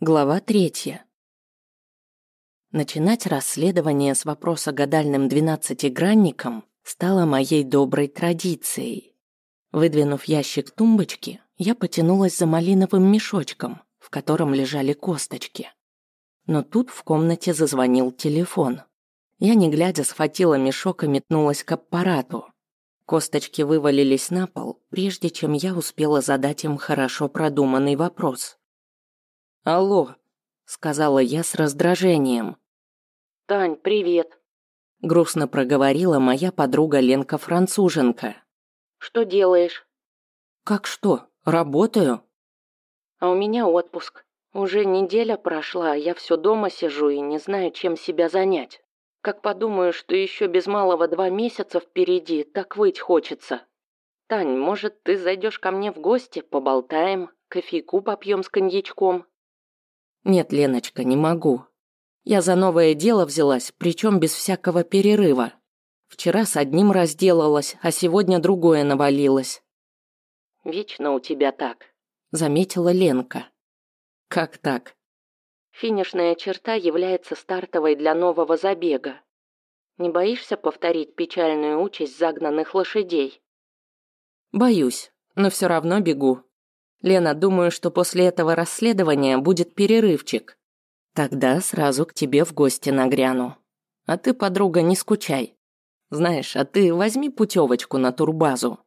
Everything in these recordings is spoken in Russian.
Глава третья. Начинать расследование с вопроса гадальным двенадцатигранником стало моей доброй традицией. Выдвинув ящик тумбочки, я потянулась за малиновым мешочком, в котором лежали косточки. Но тут в комнате зазвонил телефон. Я, не глядя, схватила мешок и метнулась к аппарату. Косточки вывалились на пол, прежде чем я успела задать им хорошо продуманный вопрос. «Алло», — сказала я с раздражением. «Тань, привет», — грустно проговорила моя подруга Ленка-француженка. «Что делаешь?» «Как что? Работаю?» «А у меня отпуск. Уже неделя прошла, а я все дома сижу и не знаю, чем себя занять. Как подумаю, что еще без малого два месяца впереди, так выть хочется. Тань, может, ты зайдешь ко мне в гости, поболтаем, кофейку попьем с коньячком?» Нет, Леночка, не могу. Я за новое дело взялась, причем без всякого перерыва. Вчера с одним разделалась, а сегодня другое навалилось. Вечно у тебя так, заметила Ленка. Как так? Финишная черта является стартовой для нового забега. Не боишься повторить печальную участь загнанных лошадей? Боюсь, но все равно бегу. Лена, думаю, что после этого расследования будет перерывчик. Тогда сразу к тебе в гости нагряну. А ты, подруга, не скучай. Знаешь, а ты возьми путевочку на турбазу.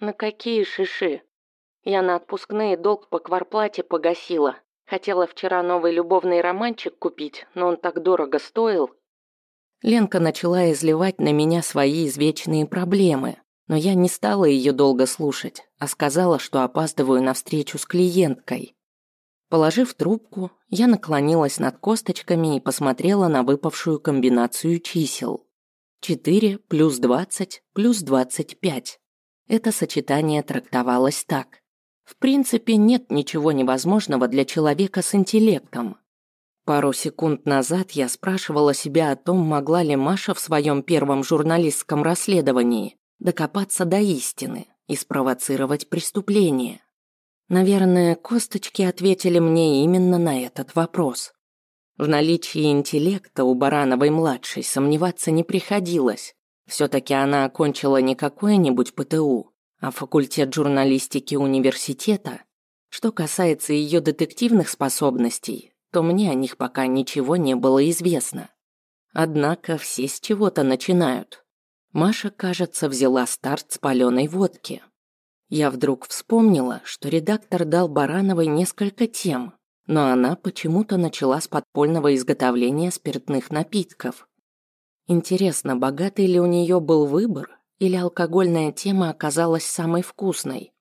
На какие шиши? Я на отпускные долг по кварплате погасила. Хотела вчера новый любовный романчик купить, но он так дорого стоил. Ленка начала изливать на меня свои извечные проблемы но я не стала ее долго слушать, а сказала, что опаздываю на встречу с клиенткой. Положив трубку, я наклонилась над косточками и посмотрела на выпавшую комбинацию чисел. 4 плюс 20 плюс 25. Это сочетание трактовалось так. В принципе, нет ничего невозможного для человека с интеллектом. Пару секунд назад я спрашивала себя о том, могла ли Маша в своем первом журналистском расследовании докопаться до истины и спровоцировать преступление. Наверное, косточки ответили мне именно на этот вопрос. В наличии интеллекта у Барановой-младшей сомневаться не приходилось. Все-таки она окончила не какое-нибудь ПТУ, а факультет журналистики университета. Что касается ее детективных способностей, то мне о них пока ничего не было известно. Однако все с чего-то начинают. Маша, кажется, взяла старт с паленой водки. Я вдруг вспомнила, что редактор дал Барановой несколько тем, но она почему-то начала с подпольного изготовления спиртных напитков. Интересно, богатый ли у нее был выбор, или алкогольная тема оказалась самой вкусной?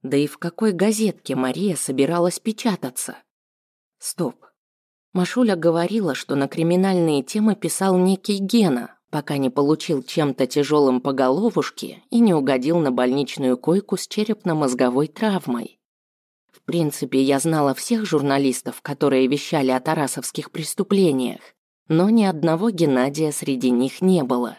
Да и в какой газетке Мария собиралась печататься? Стоп. Машуля говорила, что на криминальные темы писал некий Гена, пока не получил чем-то тяжелым по головушке и не угодил на больничную койку с черепно-мозговой травмой. В принципе, я знала всех журналистов, которые вещали о тарасовских преступлениях, но ни одного Геннадия среди них не было.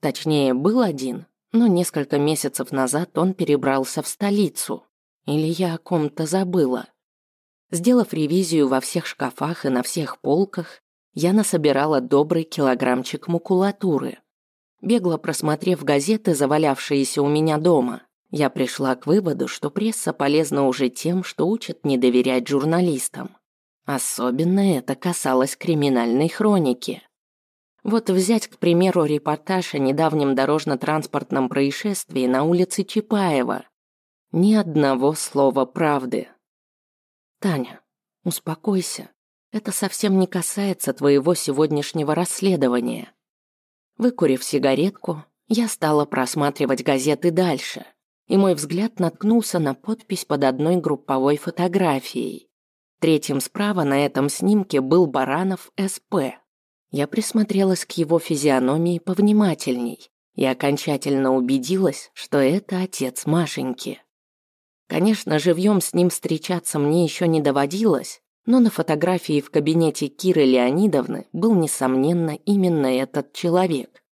Точнее, был один, но несколько месяцев назад он перебрался в столицу. Или я о ком-то забыла. Сделав ревизию во всех шкафах и на всех полках, я насобирала добрый килограммчик макулатуры. Бегло просмотрев газеты, завалявшиеся у меня дома, я пришла к выводу, что пресса полезна уже тем, что учит не доверять журналистам. Особенно это касалось криминальной хроники. Вот взять, к примеру, репортаж о недавнем дорожно-транспортном происшествии на улице Чапаева. Ни одного слова правды. Таня, успокойся. Это совсем не касается твоего сегодняшнего расследования. Выкурив сигаретку, я стала просматривать газеты дальше, и мой взгляд наткнулся на подпись под одной групповой фотографией. Третьим справа на этом снимке был Баранов СП. Я присмотрелась к его физиономии повнимательней и окончательно убедилась, что это отец Машеньки. Конечно, живьем с ним встречаться мне еще не доводилось, но на фотографии в кабинете Киры Леонидовны был, несомненно, именно этот человек.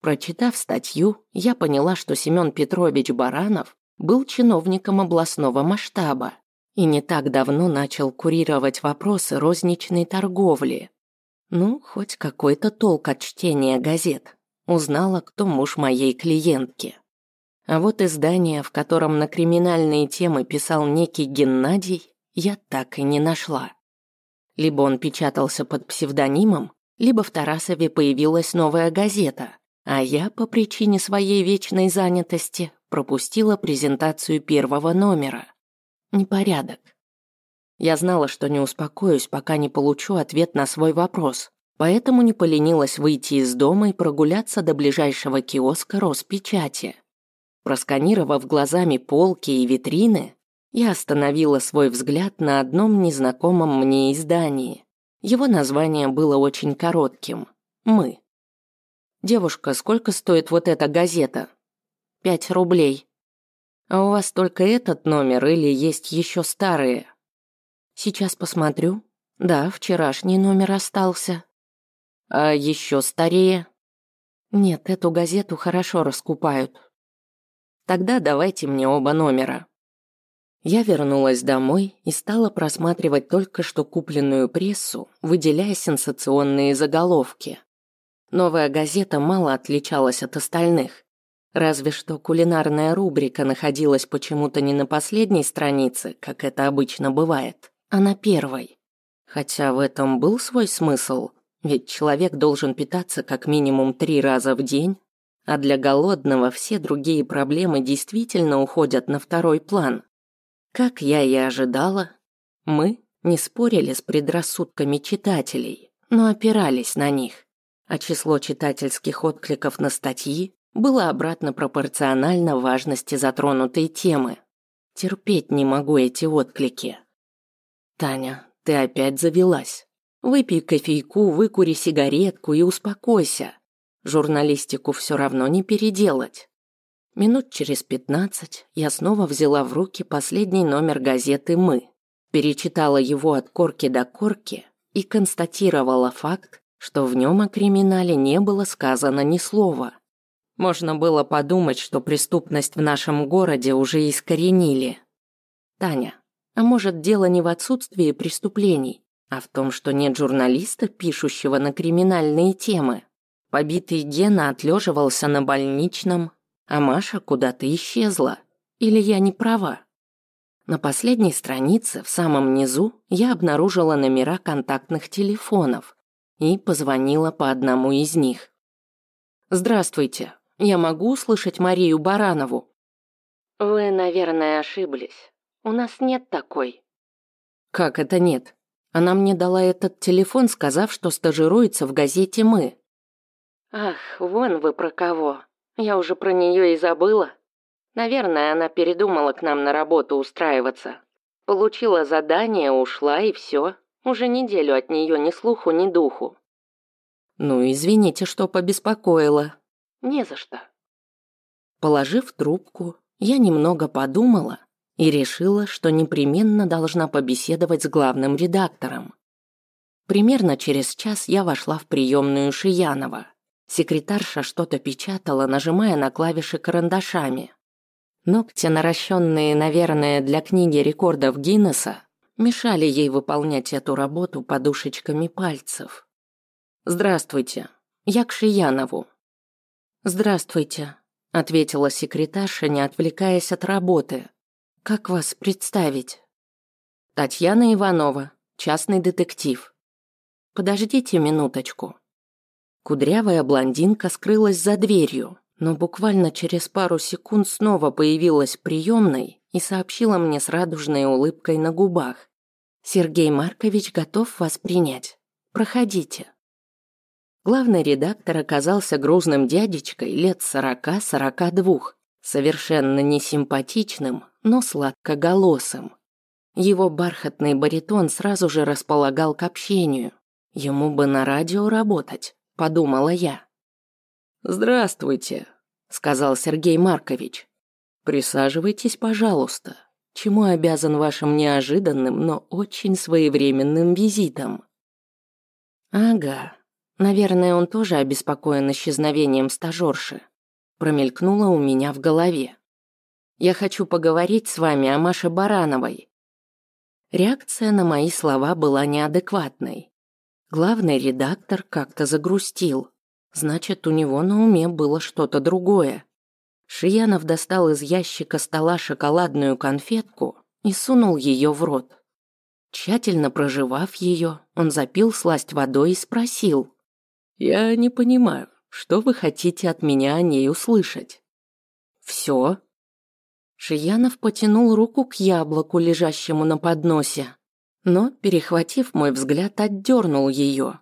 Прочитав статью, я поняла, что Семен Петрович Баранов был чиновником областного масштаба, и не так давно начал курировать вопросы розничной торговли. Ну, хоть какой-то толк от чтения газет. Узнала, кто муж моей клиентки. А вот издание, в котором на криминальные темы писал некий Геннадий, я так и не нашла. Либо он печатался под псевдонимом, либо в Тарасове появилась новая газета, а я по причине своей вечной занятости пропустила презентацию первого номера. Непорядок. Я знала, что не успокоюсь, пока не получу ответ на свой вопрос, поэтому не поленилась выйти из дома и прогуляться до ближайшего киоска Роспечати. Просканировав глазами полки и витрины, я остановила свой взгляд на одном незнакомом мне издании. Его название было очень коротким «Мы». «Девушка, сколько стоит вот эта газета?» «Пять рублей». «А у вас только этот номер или есть еще старые?» «Сейчас посмотрю. Да, вчерашний номер остался». «А еще старее?» «Нет, эту газету хорошо раскупают. Тогда давайте мне оба номера. Я вернулась домой и стала просматривать только что купленную прессу, выделяя сенсационные заголовки. Новая газета мало отличалась от остальных. Разве что кулинарная рубрика находилась почему-то не на последней странице, как это обычно бывает, а на первой. Хотя в этом был свой смысл, ведь человек должен питаться как минимум три раза в день, а для голодного все другие проблемы действительно уходят на второй план. Как я и ожидала, мы не спорили с предрассудками читателей, но опирались на них, а число читательских откликов на статьи было обратно пропорционально важности затронутой темы. Терпеть не могу эти отклики. Таня, ты опять завелась. Выпей кофейку, выкури сигаретку и успокойся. Журналистику все равно не переделать. Минут через пятнадцать я снова взяла в руки последний номер газеты «Мы», перечитала его от корки до корки и констатировала факт, что в нем о криминале не было сказано ни слова. Можно было подумать, что преступность в нашем городе уже искоренили. Таня, а может дело не в отсутствии преступлений, а в том, что нет журналиста, пишущего на криминальные темы? Побитый Гена отлеживался на больничном, а Маша куда-то исчезла. Или я не права? На последней странице, в самом низу, я обнаружила номера контактных телефонов и позвонила по одному из них. «Здравствуйте, я могу услышать Марию Баранову?» «Вы, наверное, ошиблись. У нас нет такой». «Как это нет? Она мне дала этот телефон, сказав, что стажируется в газете «Мы». Ах, вон вы про кого. Я уже про нее и забыла. Наверное, она передумала к нам на работу устраиваться. Получила задание, ушла и все. Уже неделю от нее ни слуху, ни духу. Ну, извините, что побеспокоила. Не за что. Положив трубку, я немного подумала и решила, что непременно должна побеседовать с главным редактором. Примерно через час я вошла в приемную Шиянова. Секретарша что-то печатала, нажимая на клавиши карандашами. Ногти, наращенные, наверное, для книги рекордов Гиннесса, мешали ей выполнять эту работу подушечками пальцев. «Здравствуйте, я к Шиянову». «Здравствуйте», — ответила секретарша, не отвлекаясь от работы. «Как вас представить?» «Татьяна Иванова, частный детектив». «Подождите минуточку». Кудрявая блондинка скрылась за дверью, но буквально через пару секунд снова появилась приемной и сообщила мне с радужной улыбкой на губах. «Сергей Маркович готов вас принять. Проходите». Главный редактор оказался грузным дядечкой лет сорока-сорока двух, совершенно несимпатичным, но сладкоголосым. Его бархатный баритон сразу же располагал к общению. Ему бы на радио работать подумала я. «Здравствуйте», — сказал Сергей Маркович. «Присаживайтесь, пожалуйста. Чему обязан вашим неожиданным, но очень своевременным визитом?» «Ага, наверное, он тоже обеспокоен исчезновением стажерши», промелькнуло у меня в голове. «Я хочу поговорить с вами о Маше Барановой». Реакция на мои слова была неадекватной. Главный редактор как-то загрустил. Значит, у него на уме было что-то другое. Шиянов достал из ящика стола шоколадную конфетку и сунул ее в рот. Тщательно прожевав ее, он запил сласть водой и спросил. «Я не понимаю, что вы хотите от меня о ней услышать?» «Все?» Шиянов потянул руку к яблоку, лежащему на подносе, но, перехватив мой взгляд, отдернул ее.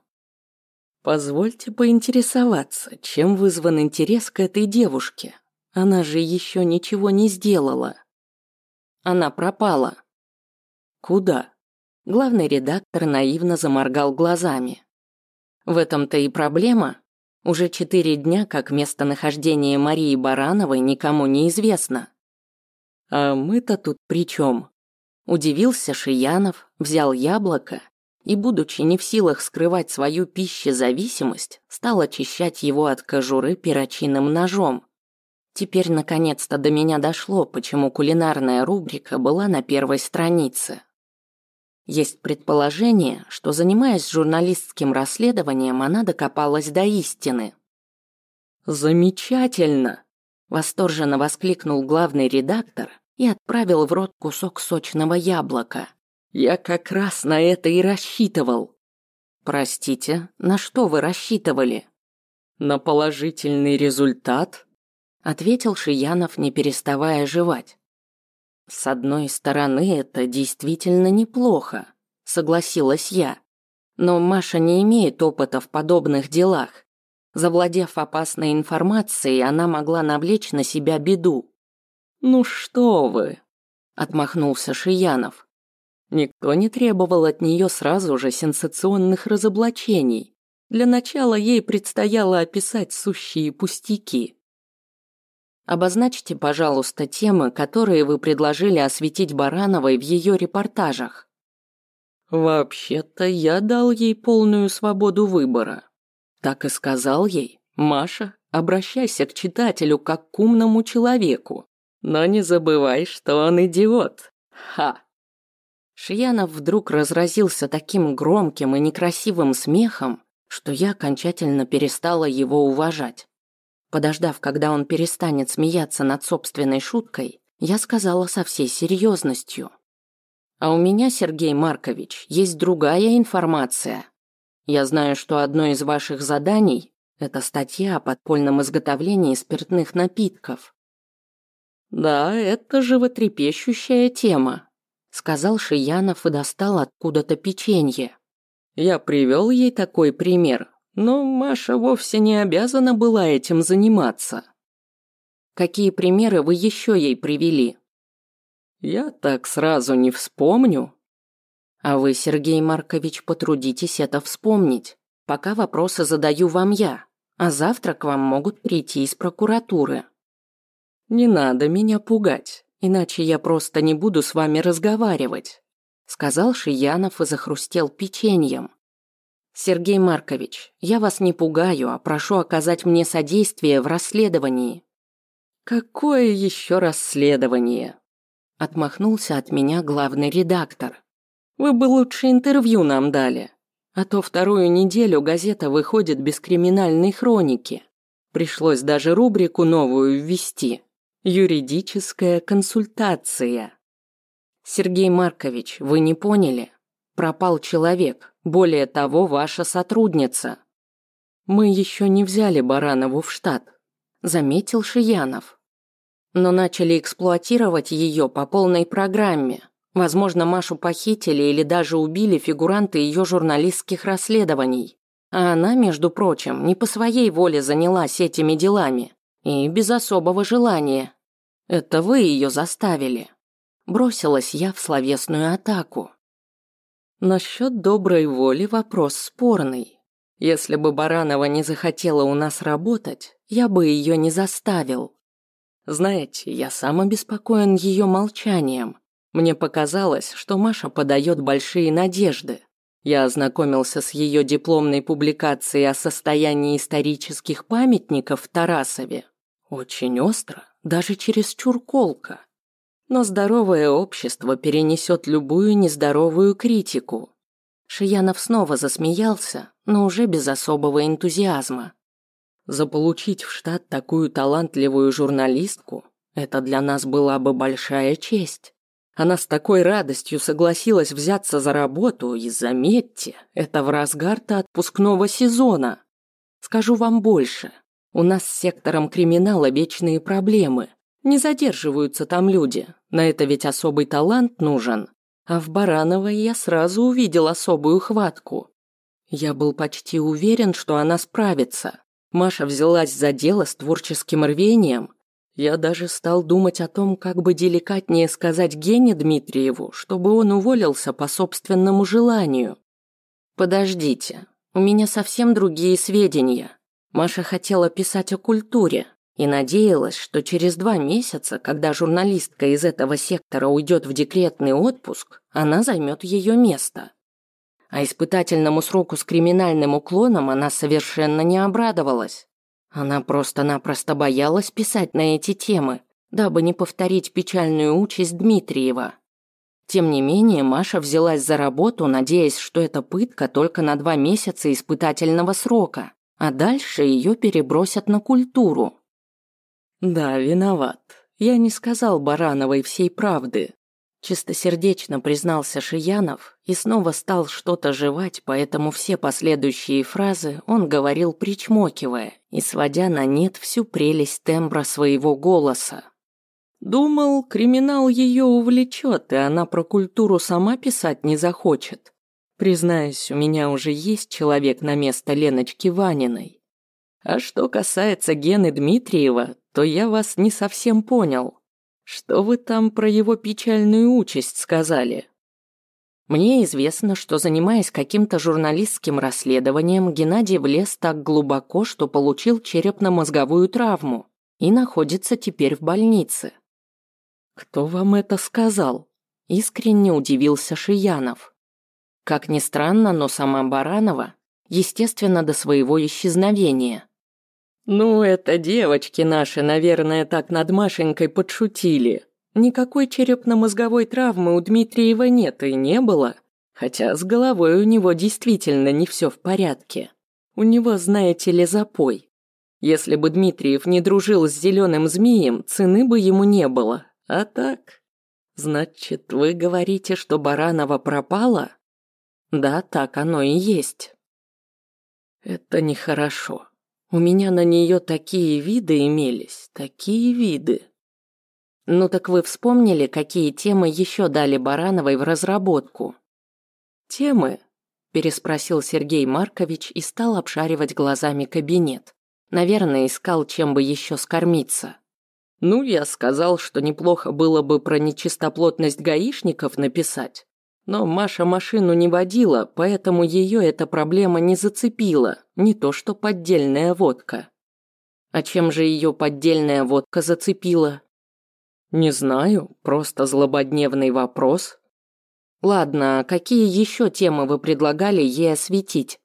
«Позвольте поинтересоваться, чем вызван интерес к этой девушке? Она же еще ничего не сделала». «Она пропала». «Куда?» Главный редактор наивно заморгал глазами. В этом-то и проблема. Уже четыре дня, как местонахождение Марии Барановой никому не известно. А мы-то тут при чем? Удивился Шиянов, взял яблоко и, будучи не в силах скрывать свою пищезависимость, стал очищать его от кожуры перочинным ножом. Теперь наконец-то до меня дошло, почему кулинарная рубрика была на первой странице. Есть предположение, что, занимаясь журналистским расследованием, она докопалась до истины. «Замечательно!» – восторженно воскликнул главный редактор и отправил в рот кусок сочного яблока. «Я как раз на это и рассчитывал». «Простите, на что вы рассчитывали?» «На положительный результат», – ответил Шиянов, не переставая жевать. С одной стороны, это действительно неплохо, согласилась я. Но Маша не имеет опыта в подобных делах. Завладев опасной информацией, она могла навлечь на себя беду. «Ну что вы!» – отмахнулся Шиянов. Никто не требовал от нее сразу же сенсационных разоблачений. Для начала ей предстояло описать сущие пустяки. Обозначьте, пожалуйста, темы, которые вы предложили осветить Барановой в ее репортажах. Вообще-то я дал ей полную свободу выбора. Так и сказал ей, Маша, обращайся к читателю как к умному человеку. Но не забывай, что он идиот. Ха. Шиянов вдруг разразился таким громким и некрасивым смехом, что я окончательно перестала его уважать. Подождав, когда он перестанет смеяться над собственной шуткой, я сказала со всей серьезностью. «А у меня, Сергей Маркович, есть другая информация. Я знаю, что одно из ваших заданий – это статья о подпольном изготовлении спиртных напитков». «Да, это животрепещущая тема», – сказал Шиянов и достал откуда-то печенье. «Я привел ей такой пример, но Маша вовсе не обязана была этим заниматься. Какие примеры вы еще ей привели? Я так сразу не вспомню. А вы, Сергей Маркович, потрудитесь это вспомнить. Пока вопросы задаю вам я, а завтра к вам могут прийти из прокуратуры. Не надо меня пугать, иначе я просто не буду с вами разговаривать, сказал Шиянов и захрустел печеньем. Сергей Маркович, я вас не пугаю, а прошу оказать мне содействие в расследовании. Какое еще расследование? Отмахнулся от меня главный редактор. Вы бы лучше интервью нам дали. А то вторую неделю газета выходит без криминальной хроники. Пришлось даже рубрику новую ввести. Юридическая консультация. Сергей Маркович, вы не поняли? Пропал человек, более того, ваша сотрудница. Мы еще не взяли Баранову в штат, заметил Шиянов. Но начали эксплуатировать ее по полной программе. Возможно, Машу похитили или даже убили фигуранты ее журналистских расследований. А она, между прочим, не по своей воле занялась этими делами. И без особого желания. Это вы ее заставили. Бросилась я в словесную атаку. Насчет доброй воли вопрос спорный. Если бы Баранова не захотела у нас работать, я бы ее не заставил. Знаете, я сам обеспокоен ее молчанием. Мне показалось, что Маша подает большие надежды. Я ознакомился с ее дипломной публикацией о состоянии исторических памятников в Тарасове. Очень остро, даже через чурколка. Но здоровое общество перенесет любую нездоровую критику. Шиянов снова засмеялся, но уже без особого энтузиазма. Заполучить в штат такую талантливую журналистку – это для нас была бы большая честь. Она с такой радостью согласилась взяться за работу, и заметьте, это в разгар-то отпускного сезона. Скажу вам больше. У нас с сектором криминала вечные проблемы. Не задерживаются там люди. На это ведь особый талант нужен. А в Барановой я сразу увидел особую хватку. Я был почти уверен, что она справится. Маша взялась за дело с творческим рвением. Я даже стал думать о том, как бы деликатнее сказать Гене Дмитриеву, чтобы он уволился по собственному желанию. Подождите, у меня совсем другие сведения. Маша хотела писать о культуре и надеялась, что через два месяца, когда журналистка из этого сектора уйдет в декретный отпуск, она займет ее место. А испытательному сроку с криминальным уклоном она совершенно не обрадовалась. Она просто-напросто боялась писать на эти темы, дабы не повторить печальную участь Дмитриева. Тем не менее, Маша взялась за работу, надеясь, что это пытка только на два месяца испытательного срока, а дальше ее перебросят на культуру. Да, виноват. Я не сказал Барановой всей правды. Чистосердечно признался Шиянов и снова стал что-то жевать, поэтому все последующие фразы он говорил причмокивая и сводя на нет всю прелесть тембра своего голоса. Думал, криминал ее увлечет, и она про культуру сама писать не захочет. Признаюсь, у меня уже есть человек на место Леночки Ваниной. А что касается Гены Дмитриева, то я вас не совсем понял. Что вы там про его печальную участь сказали? Мне известно, что занимаясь каким-то журналистским расследованием, Геннадий влез так глубоко, что получил черепно-мозговую травму и находится теперь в больнице. Кто вам это сказал? Искренне удивился Шиянов. Как ни странно, но сама Баранова, естественно, до своего исчезновения, ну, это девочки наши, наверное, так над Машенькой подшутили. Никакой черепно-мозговой травмы у Дмитриева нет и не было. Хотя с головой у него действительно не все в порядке. У него, знаете ли, запой. Если бы Дмитриев не дружил с зеленым змеем, цены бы ему не было. А так... Значит, вы говорите, что Баранова пропала? Да, так оно и есть. Это нехорошо. У меня на нее такие виды имелись, такие виды. Ну так вы вспомнили, какие темы еще дали Барановой в разработку? Темы? Переспросил Сергей Маркович и стал обшаривать глазами кабинет. Наверное, искал, чем бы еще скормиться. Ну, я сказал, что неплохо было бы про нечистоплотность гаишников написать. Но Маша машину не водила, поэтому ее эта проблема не зацепила, не то что поддельная водка. А чем же ее поддельная водка зацепила? Не знаю, просто злободневный вопрос. Ладно, а какие еще темы вы предлагали ей осветить?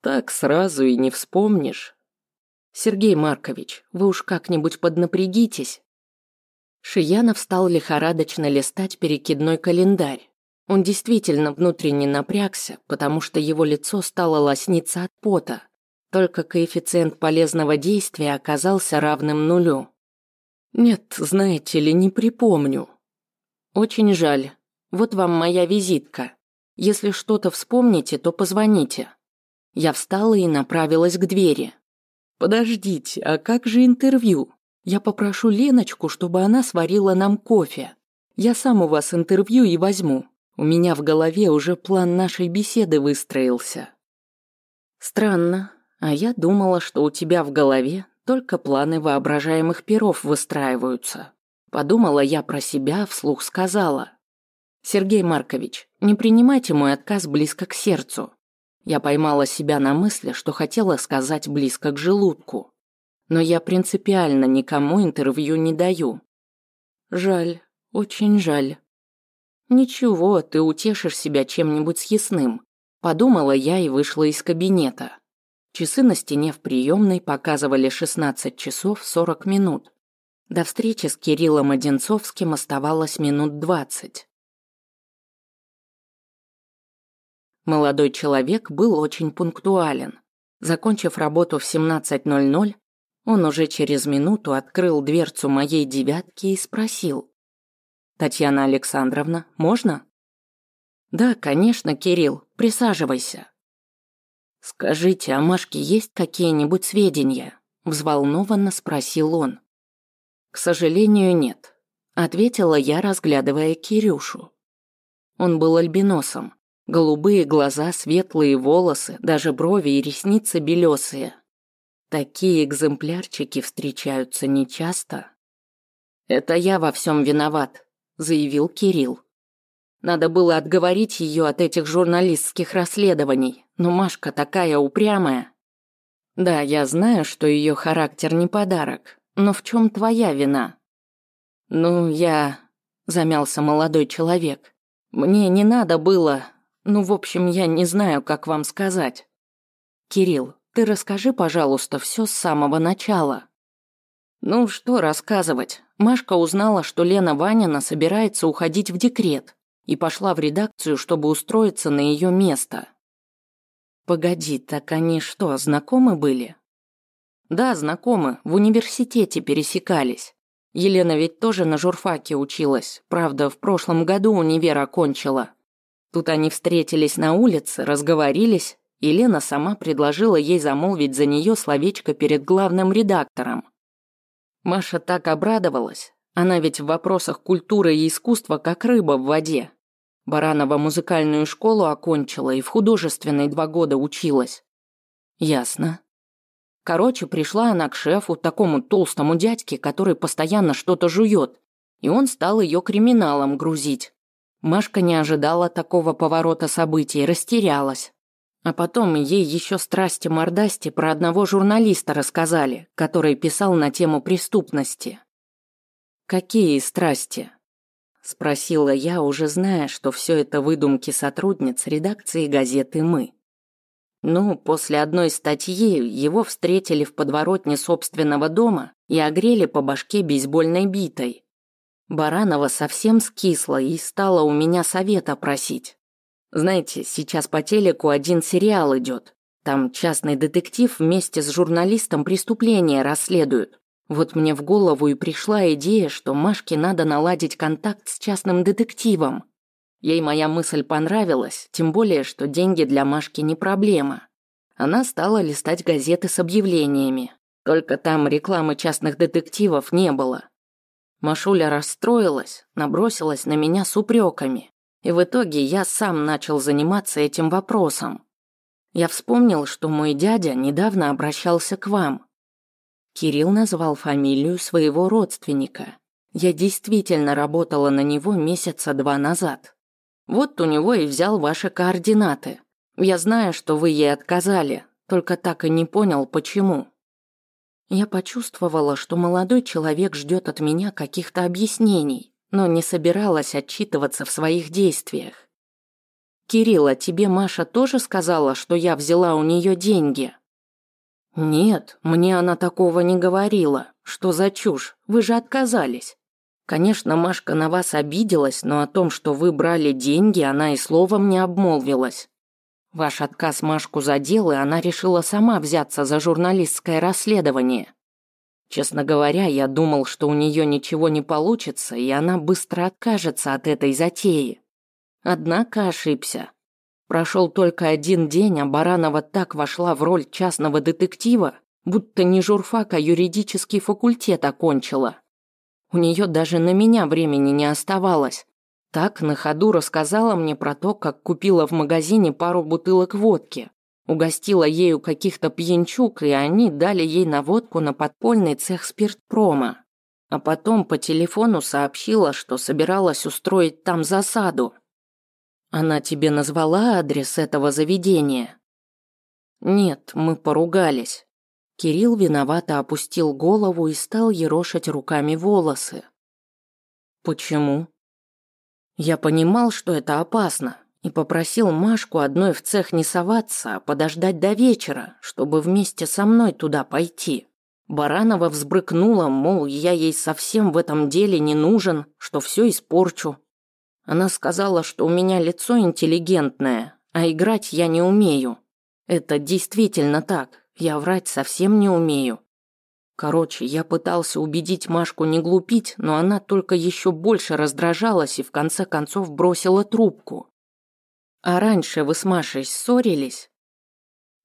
Так сразу и не вспомнишь. Сергей Маркович, вы уж как-нибудь поднапрягитесь. Шиянов стал лихорадочно листать перекидной календарь. Он действительно внутренне напрягся, потому что его лицо стало лосниться от пота. Только коэффициент полезного действия оказался равным нулю. «Нет, знаете ли, не припомню». «Очень жаль. Вот вам моя визитка. Если что-то вспомните, то позвоните». Я встала и направилась к двери. «Подождите, а как же интервью? Я попрошу Леночку, чтобы она сварила нам кофе. Я сам у вас интервью и возьму». У меня в голове уже план нашей беседы выстроился. Странно, а я думала, что у тебя в голове только планы воображаемых перов выстраиваются. Подумала я про себя, вслух сказала. Сергей Маркович, не принимайте мой отказ близко к сердцу. Я поймала себя на мысли, что хотела сказать близко к желудку. Но я принципиально никому интервью не даю. Жаль, очень жаль. «Ничего, ты утешишь себя чем-нибудь съестным», – подумала я и вышла из кабинета. Часы на стене в приемной показывали 16 часов 40 минут. До встречи с Кириллом Одинцовским оставалось минут двадцать. Молодой человек был очень пунктуален. Закончив работу в 17.00, он уже через минуту открыл дверцу моей девятки и спросил. «Татьяна Александровна, можно?» «Да, конечно, Кирилл, присаживайся». «Скажите, а Машке есть какие-нибудь сведения?» – взволнованно спросил он. «К сожалению, нет», – ответила я, разглядывая Кирюшу. Он был альбиносом. Голубые глаза, светлые волосы, даже брови и ресницы белесые. Такие экземплярчики встречаются нечасто. «Это я во всем виноват», – заявил Кирилл. Надо было отговорить ее от этих журналистских расследований, но Машка такая упрямая. Да, я знаю, что ее характер не подарок, но в чем твоя вина? Ну, я... Замялся молодой человек. Мне не надо было... Ну, в общем, я не знаю, как вам сказать. Кирилл, ты расскажи, пожалуйста, все с самого начала. Ну, что рассказывать. Машка узнала, что Лена Ванина собирается уходить в декрет и пошла в редакцию, чтобы устроиться на ее место. Погоди, так они что, знакомы были? Да, знакомы, в университете пересекались. Елена ведь тоже на журфаке училась, правда, в прошлом году универ окончила. Тут они встретились на улице, разговорились, и Лена сама предложила ей замолвить за нее словечко перед главным редактором. Маша так обрадовалась, она ведь в вопросах культуры и искусства как рыба в воде. Баранова музыкальную школу окончила и в художественной два года училась. Ясно. Короче, пришла она к шефу, такому толстому дядьке, который постоянно что-то жует, и он стал ее криминалом грузить. Машка не ожидала такого поворота событий, растерялась. А потом ей еще страсти-мордасти про одного журналиста рассказали, который писал на тему преступности. «Какие страсти?» Спросила я, уже зная, что все это выдумки сотрудниц редакции газеты «Мы». Ну, после одной статьи его встретили в подворотне собственного дома и огрели по башке бейсбольной битой. Баранова совсем скисла и стала у меня совета просить. Знаете, сейчас по телеку один сериал идет. Там частный детектив вместе с журналистом преступления расследуют. Вот мне в голову и пришла идея, что Машке надо наладить контакт с частным детективом. Ей моя мысль понравилась, тем более, что деньги для Машки не проблема. Она стала листать газеты с объявлениями. Только там рекламы частных детективов не было. Машуля расстроилась, набросилась на меня с упреками. И в итоге я сам начал заниматься этим вопросом. Я вспомнил, что мой дядя недавно обращался к вам. Кирилл назвал фамилию своего родственника. Я действительно работала на него месяца два назад. Вот у него и взял ваши координаты. Я знаю, что вы ей отказали, только так и не понял, почему. Я почувствовала, что молодой человек ждет от меня каких-то объяснений, но не собиралась отчитываться в своих действиях. «Кирилл, а тебе Маша тоже сказала, что я взяла у нее деньги?» «Нет, мне она такого не говорила. Что за чушь? Вы же отказались». Конечно, Машка на вас обиделась, но о том, что вы брали деньги, она и словом не обмолвилась. Ваш отказ Машку задел, и она решила сама взяться за журналистское расследование. Честно говоря, я думал, что у нее ничего не получится, и она быстро откажется от этой затеи. Однако ошибся. Прошел только один день, а Баранова так вошла в роль частного детектива, будто не журфак, а юридический факультет окончила. У нее даже на меня времени не оставалось. Так на ходу рассказала мне про то, как купила в магазине пару бутылок водки. Угостила ею каких-то пьянчук, и они дали ей наводку на подпольный цех спиртпрома. А потом по телефону сообщила, что собиралась устроить там засаду. Она тебе назвала адрес этого заведения? Нет, мы поругались. Кирилл виновато опустил голову и стал ерошить руками волосы. Почему? Я понимал, что это опасно, и попросил Машку одной в цех не соваться, а подождать до вечера, чтобы вместе со мной туда пойти. Баранова взбрыкнула, мол, я ей совсем в этом деле не нужен, что все испорчу. Она сказала, что у меня лицо интеллигентное, а играть я не умею. Это действительно так, я врать совсем не умею. Короче, я пытался убедить Машку не глупить, но она только еще больше раздражалась и в конце концов бросила трубку. А раньше вы с Машей ссорились?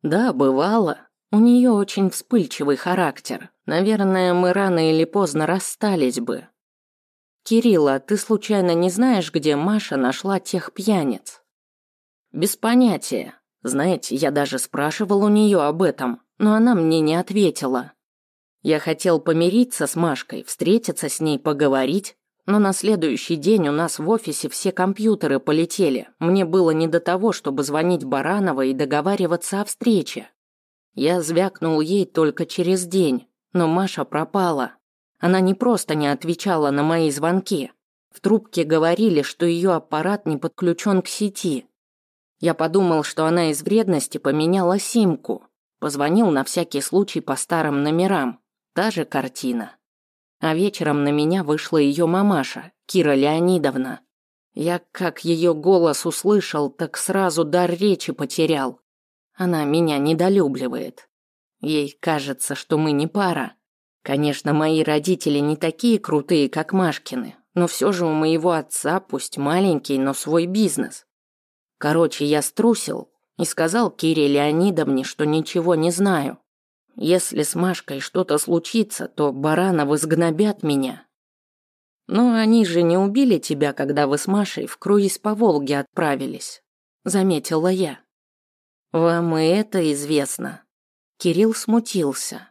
Да, бывало. У нее очень вспыльчивый характер. Наверное, мы рано или поздно расстались бы. Кирилла, ты случайно не знаешь, где Маша нашла тех пьяниц? Без понятия. Знаете, я даже спрашивал у нее об этом, но она мне не ответила. Я хотел помириться с Машкой, встретиться с ней, поговорить, но на следующий день у нас в офисе все компьютеры полетели. Мне было не до того, чтобы звонить Барановой и договариваться о встрече. Я звякнул ей только через день, но Маша пропала. Она не просто не отвечала на мои звонки. В трубке говорили, что ее аппарат не подключен к сети. Я подумал, что она из вредности поменяла симку. Позвонил на всякий случай по старым номерам. Та же картина. А вечером на меня вышла ее мамаша, Кира Леонидовна. Я как ее голос услышал, так сразу дар речи потерял. Она меня недолюбливает. Ей кажется, что мы не пара. Конечно, мои родители не такие крутые, как Машкины, но все же у моего отца, пусть маленький, но свой бизнес. Короче, я струсил и сказал Кире Леонидовне, что ничего не знаю. Если с Машкой что-то случится, то Барановы сгнобят меня. Но они же не убили тебя, когда вы с Машей в круиз по Волге отправились, заметила я. Вам и это известно. Кирилл смутился.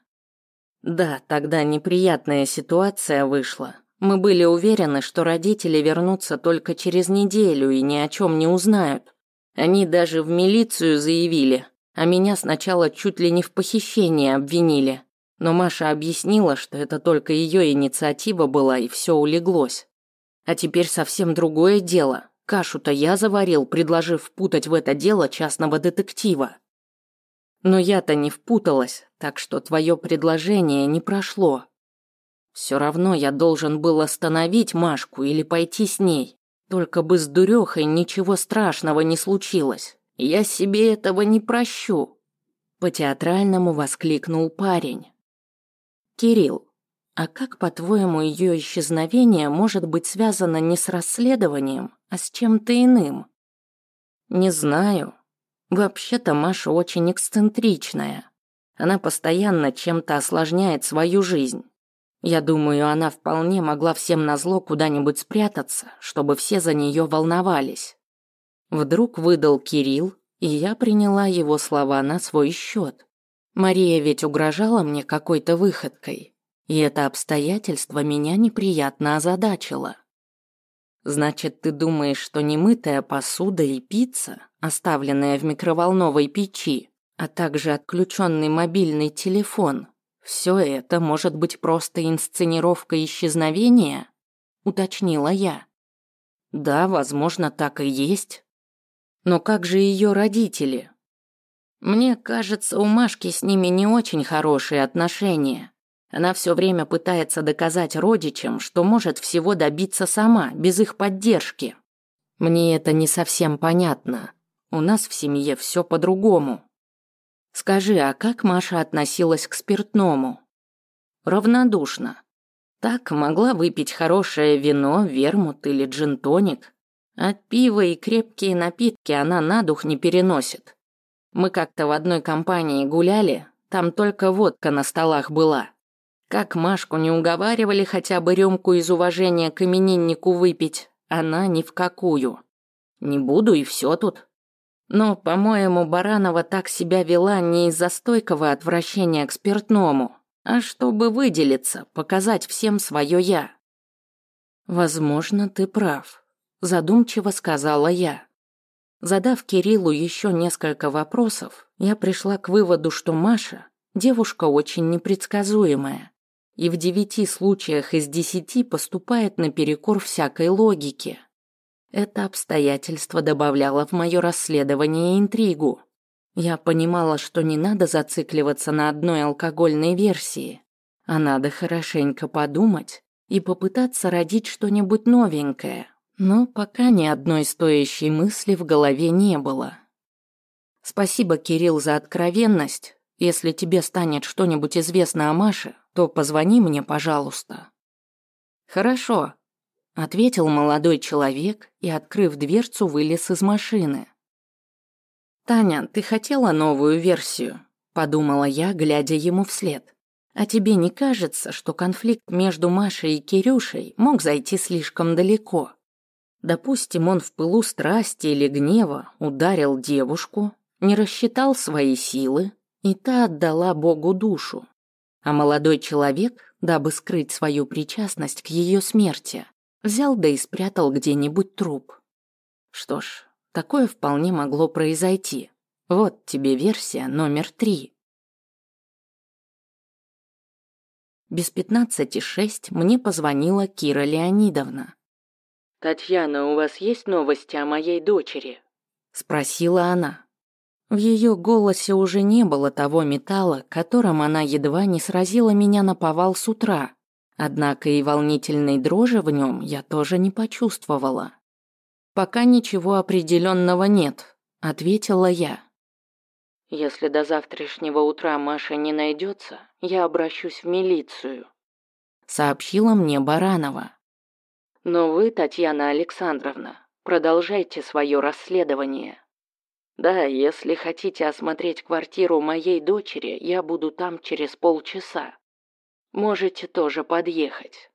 Да, тогда неприятная ситуация вышла. Мы были уверены, что родители вернутся только через неделю и ни о чем не узнают. Они даже в милицию заявили, а меня сначала чуть ли не в похищении обвинили. Но Маша объяснила, что это только ее инициатива была и все улеглось. А теперь совсем другое дело. Кашу-то я заварил, предложив впутать в это дело частного детектива. Но я-то не впуталась, так что твое предложение не прошло. Все равно я должен был остановить Машку или пойти с ней. Только бы с дурехой ничего страшного не случилось. Я себе этого не прощу. По-театральному воскликнул парень. Кирилл, а как, по-твоему, ее исчезновение может быть связано не с расследованием, а с чем-то иным? Не знаю. Вообще-то Маша очень эксцентричная. Она постоянно чем-то осложняет свою жизнь. Я думаю, она вполне могла всем назло куда-нибудь спрятаться, чтобы все за нее волновались. Вдруг выдал Кирилл, и я приняла его слова на свой счет. Мария ведь угрожала мне какой-то выходкой, и это обстоятельство меня неприятно озадачило. Значит, ты думаешь, что немытая посуда и пицца, оставленная в микроволновой печи, а также отключенный мобильный телефон, все это может быть просто инсценировка исчезновения? Уточнила я. Да, возможно, так и есть. Но как же ее родители? Мне кажется, у Машки с ними не очень хорошие отношения. Она все время пытается доказать родичам, что может всего добиться сама, без их поддержки. Мне это не совсем понятно. У нас в семье все по-другому. Скажи, а как Маша относилась к спиртному? Равнодушно. Так могла выпить хорошее вино, вермут или джин-тоник. А пиво и крепкие напитки она на дух не переносит. Мы как-то в одной компании гуляли, там только водка на столах была. Как Машку не уговаривали хотя бы рюмку из уважения к имениннику выпить, она ни в какую. Не буду и все тут. Но, по-моему, Баранова так себя вела не из-за стойкого отвращения к спиртному, а чтобы выделиться, показать всем свое «я». Возможно, ты прав задумчиво сказала я. Задав Кириллу еще несколько вопросов, я пришла к выводу, что Маша – девушка очень непредсказуемая и в девяти случаях из десяти поступает наперекор всякой логике. Это обстоятельство добавляло в мое расследование интригу. Я понимала, что не надо зацикливаться на одной алкогольной версии. А надо хорошенько подумать и попытаться родить что-нибудь новенькое. Но пока ни одной стоящей мысли в голове не было. Спасибо, Кирилл, за откровенность. Если тебе станет что-нибудь известно о Маше, то позвони мне, пожалуйста. Хорошо, ответил молодой человек и, открыв дверцу, вылез из машины. Таня, ты хотела новую версию? подумала я, глядя ему вслед. А тебе не кажется, что конфликт между Машей и Кирюшей мог зайти слишком далеко? Допустим, он в пылу страсти или гнева ударил девушку, не рассчитал свои силы, и та отдала Богу душу. А молодой человек, дабы скрыть свою причастность к ее смерти, взял да и спрятал где-нибудь труп. Что ж, такое вполне могло произойти. Вот тебе версия номер три. Без пятнадцати шесть мне позвонила Кира Леонидовна. «Татьяна, у вас есть новости о моей дочери?» Спросила она. В ее голосе уже не было того металла, которым она едва не сразила меня на повал с утра. Однако и волнительной дрожи в нем я тоже не почувствовала. «Пока ничего определенного нет», — ответила я. Если до завтрашнего утра Маша не найдется, я обращусь в милицию», — сообщила мне Баранова. «Но вы, Татьяна Александровна, продолжайте свое расследование. Да, если хотите осмотреть квартиру моей дочери, я буду там через полчаса. Можете тоже подъехать».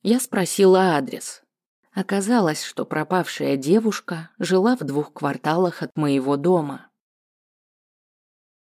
Я спросила адрес. Оказалось, что пропавшая девушка жила в двух кварталах от моего дома.